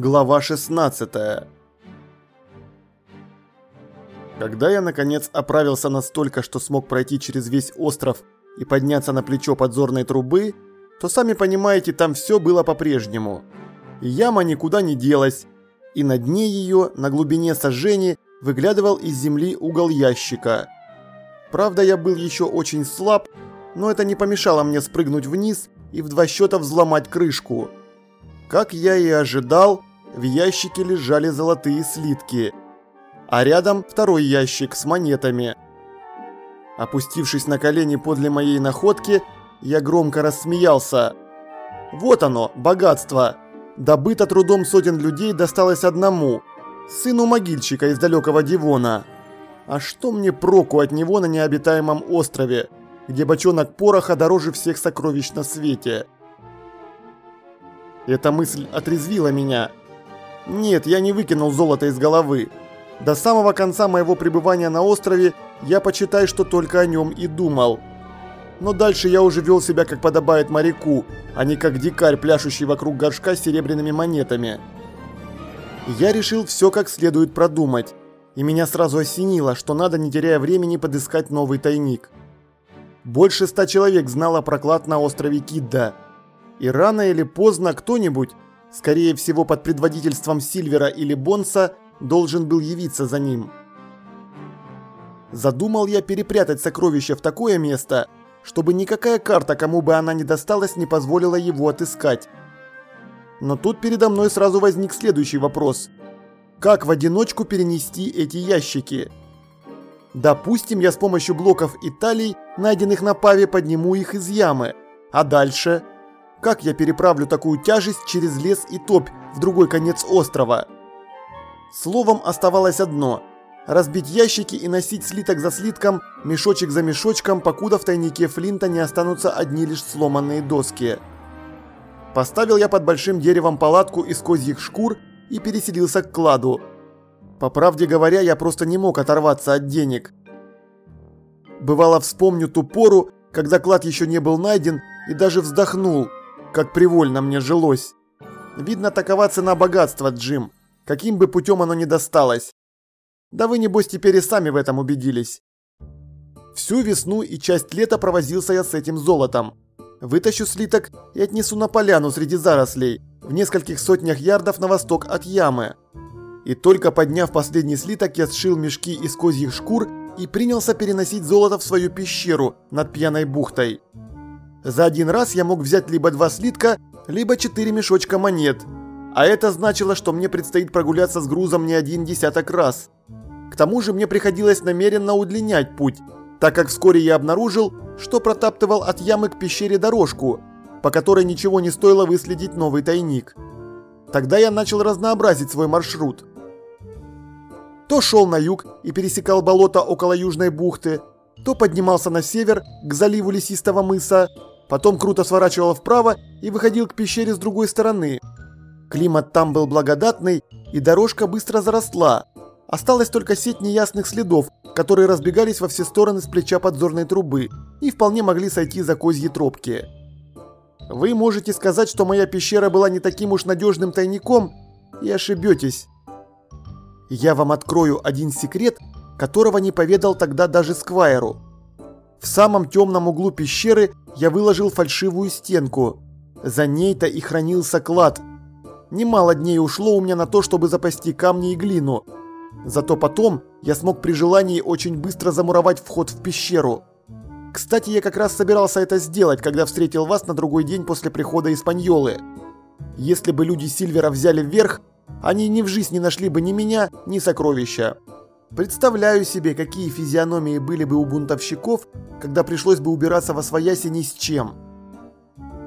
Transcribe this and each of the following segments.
Глава 16 Когда я наконец оправился настолько, что смог пройти через весь остров и подняться на плечо подзорной трубы, то сами понимаете, там все было по-прежнему. Яма никуда не делась, и на дне ее, на глубине сожжения, выглядывал из земли угол ящика. Правда, я был еще очень слаб, но это не помешало мне спрыгнуть вниз и в два счета взломать крышку. Как я и ожидал, в ящике лежали золотые слитки, а рядом второй ящик с монетами. Опустившись на колени подле моей находки, я громко рассмеялся. Вот оно, богатство. Добыто трудом сотен людей досталось одному, сыну могильщика из далекого Дивона. А что мне проку от него на необитаемом острове, где бочонок пороха дороже всех сокровищ на свете? Эта мысль отрезвила меня. Нет, я не выкинул золото из головы. До самого конца моего пребывания на острове я почитай, что только о нем и думал. Но дальше я уже вел себя как подобает моряку, а не как дикарь, пляшущий вокруг горшка с серебряными монетами. Я решил все как следует продумать, и меня сразу осенило, что надо, не теряя времени, подыскать новый тайник. Больше ста человек знало про клад на острове Кидда – и рано или поздно кто-нибудь, скорее всего под предводительством Сильвера или Бонса, должен был явиться за ним. Задумал я перепрятать сокровище в такое место, чтобы никакая карта, кому бы она ни досталась, не позволила его отыскать. Но тут передо мной сразу возник следующий вопрос. Как в одиночку перенести эти ящики? Допустим, я с помощью блоков и талий, найденных на Паве, подниму их из ямы. А дальше? Как я переправлю такую тяжесть через лес и топь в другой конец острова? Словом, оставалось одно – разбить ящики и носить слиток за слитком, мешочек за мешочком, покуда в тайнике Флинта не останутся одни лишь сломанные доски. Поставил я под большим деревом палатку из козьих шкур и переселился к кладу. По правде говоря, я просто не мог оторваться от денег. Бывало, вспомню ту пору, когда клад еще не был найден, и даже вздохнул – как привольно мне жилось. Видно, такова цена богатства, Джим. Каким бы путем оно ни досталось. Да вы, небось, теперь и сами в этом убедились. Всю весну и часть лета провозился я с этим золотом. Вытащу слиток и отнесу на поляну среди зарослей, в нескольких сотнях ярдов на восток от ямы. И только подняв последний слиток, я сшил мешки из козьих шкур и принялся переносить золото в свою пещеру над пьяной бухтой. За один раз я мог взять либо два слитка, либо четыре мешочка монет. А это значило, что мне предстоит прогуляться с грузом не один десяток раз. К тому же мне приходилось намеренно удлинять путь, так как вскоре я обнаружил, что протаптывал от ямы к пещере дорожку, по которой ничего не стоило выследить новый тайник. Тогда я начал разнообразить свой маршрут. То шел на юг и пересекал болото около Южной бухты, то поднимался на север, к заливу лесистого мыса, потом круто сворачивал вправо и выходил к пещере с другой стороны. Климат там был благодатный, и дорожка быстро заросла. Осталась только сеть неясных следов, которые разбегались во все стороны с плеча подзорной трубы и вполне могли сойти за козьи тропки. Вы можете сказать, что моя пещера была не таким уж надежным тайником, и ошибетесь. Я вам открою один секрет, которого не поведал тогда даже Сквайру. В самом темном углу пещеры я выложил фальшивую стенку. За ней-то и хранился клад. Немало дней ушло у меня на то, чтобы запасти камни и глину. Зато потом я смог при желании очень быстро замуровать вход в пещеру. Кстати, я как раз собирался это сделать, когда встретил вас на другой день после прихода из Паньолы. Если бы люди Сильвера взяли вверх, они ни в жизнь не нашли бы ни меня, ни сокровища. Представляю себе, какие физиономии были бы у бунтовщиков, когда пришлось бы убираться во свояси ни с чем.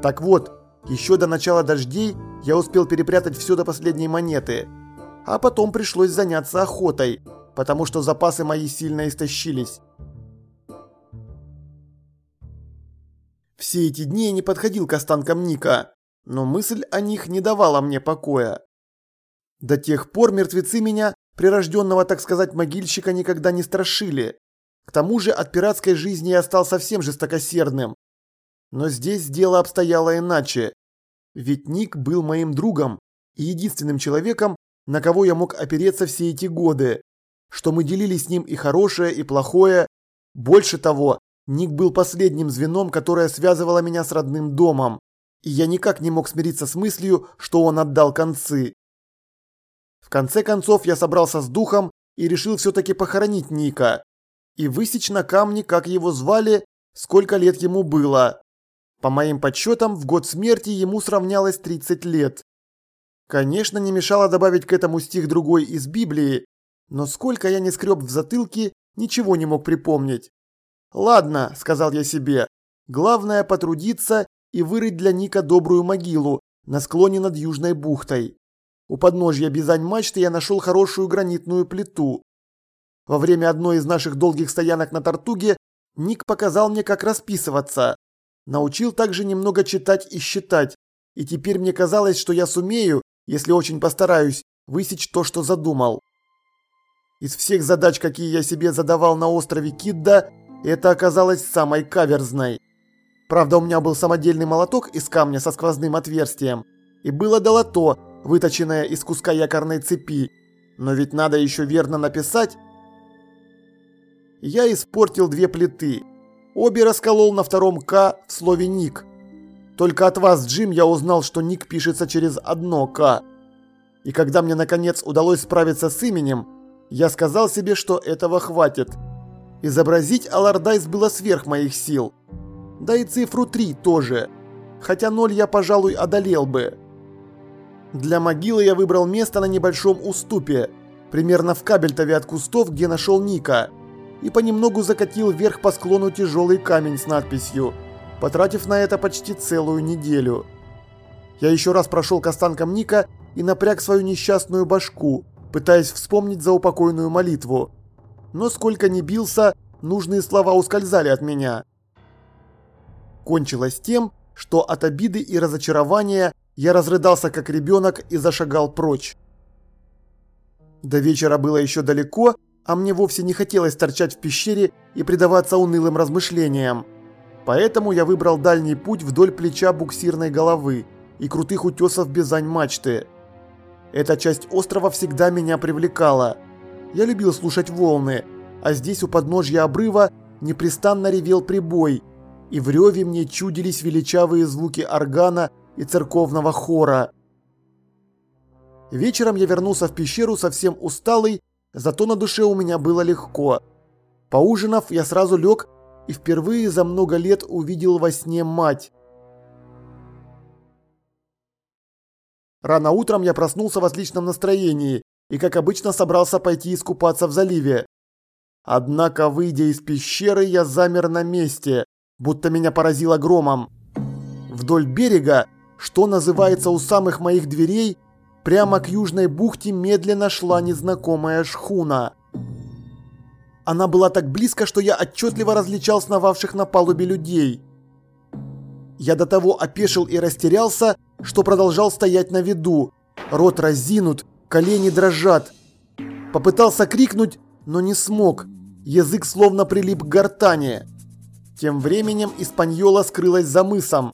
Так вот, еще до начала дождей я успел перепрятать все до последней монеты. А потом пришлось заняться охотой, потому что запасы мои сильно истощились. Все эти дни я не подходил к останкам Ника, но мысль о них не давала мне покоя. До тех пор мертвецы меня прирожденного, так сказать, могильщика никогда не страшили. К тому же от пиратской жизни я стал совсем жестокосердным. Но здесь дело обстояло иначе. Ведь Ник был моим другом, и единственным человеком, на кого я мог опереться все эти годы, что мы делили с ним и хорошее, и плохое. Больше того, Ник был последним звеном, которое связывало меня с родным домом, и я никак не мог смириться с мыслью, что он отдал концы. Конце концов я собрался с духом и решил все-таки похоронить Ника и высечь на камне, как его звали, сколько лет ему было. По моим подсчетам, в год смерти ему сравнялось 30 лет. Конечно, не мешало добавить к этому стих другой из Библии, но сколько я не скреб в затылке, ничего не мог припомнить. «Ладно», – сказал я себе, – «главное потрудиться и вырыть для Ника добрую могилу на склоне над Южной бухтой. У подножья Бизань-мачты я нашел хорошую гранитную плиту. Во время одной из наших долгих стоянок на Тартуге Ник показал мне, как расписываться. Научил также немного читать и считать, и теперь мне казалось, что я сумею, если очень постараюсь, высечь то, что задумал. Из всех задач, какие я себе задавал на острове Кидда, это оказалось самой каверзной. Правда, у меня был самодельный молоток из камня со сквозным отверстием, и было долото, выточенное из куска якорной цепи. Но ведь надо еще верно написать. Я испортил две плиты. Обе расколол на втором «К» в слове «Ник». Только от вас, Джим, я узнал, что ник пишется через одно «К». И когда мне наконец удалось справиться с именем, я сказал себе, что этого хватит. Изобразить Алардайс было сверх моих сил. Да и цифру 3 тоже. Хотя ноль я, пожалуй, одолел бы. Для могилы я выбрал место на небольшом уступе, примерно в кабельтове от кустов, где нашел Ника, и понемногу закатил вверх по склону тяжелый камень с надписью потратив на это почти целую неделю. Я еще раз прошел к останкам Ника и напряг свою несчастную башку, пытаясь вспомнить заупокойную молитву. Но сколько ни бился, нужные слова ускользали от меня. Кончилось тем, что от обиды и разочарования я разрыдался как ребенок и зашагал прочь. До вечера было еще далеко, а мне вовсе не хотелось торчать в пещере и предаваться унылым размышлениям. Поэтому я выбрал дальний путь вдоль плеча буксирной головы и крутых утесов Бизань-мачты. Эта часть острова всегда меня привлекала. Я любил слушать волны, а здесь у подножья обрыва непрестанно ревел прибой, и в реве мне чудились величавые звуки органа и церковного хора. Вечером я вернулся в пещеру совсем усталый, зато на душе у меня было легко. Поужинав, я сразу лег и впервые за много лет увидел во сне мать. Рано утром я проснулся в отличном настроении и, как обычно, собрался пойти искупаться в заливе. Однако, выйдя из пещеры, я замер на месте, будто меня поразило громом. Вдоль берега, что называется у самых моих дверей, прямо к южной бухте медленно шла незнакомая шхуна. Она была так близко, что я отчетливо различал сновавших на палубе людей. Я до того опешил и растерялся, что продолжал стоять на виду. Рот разинут, колени дрожат. Попытался крикнуть, но не смог. Язык словно прилип к гортани. Тем временем Испаньола скрылась за мысом,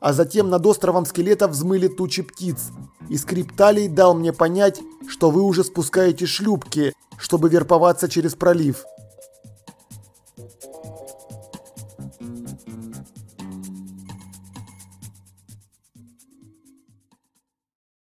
а затем над островом скелета взмыли тучи птиц. И скрип талий дал мне понять, что вы уже спускаете шлюпки, чтобы верповаться через пролив.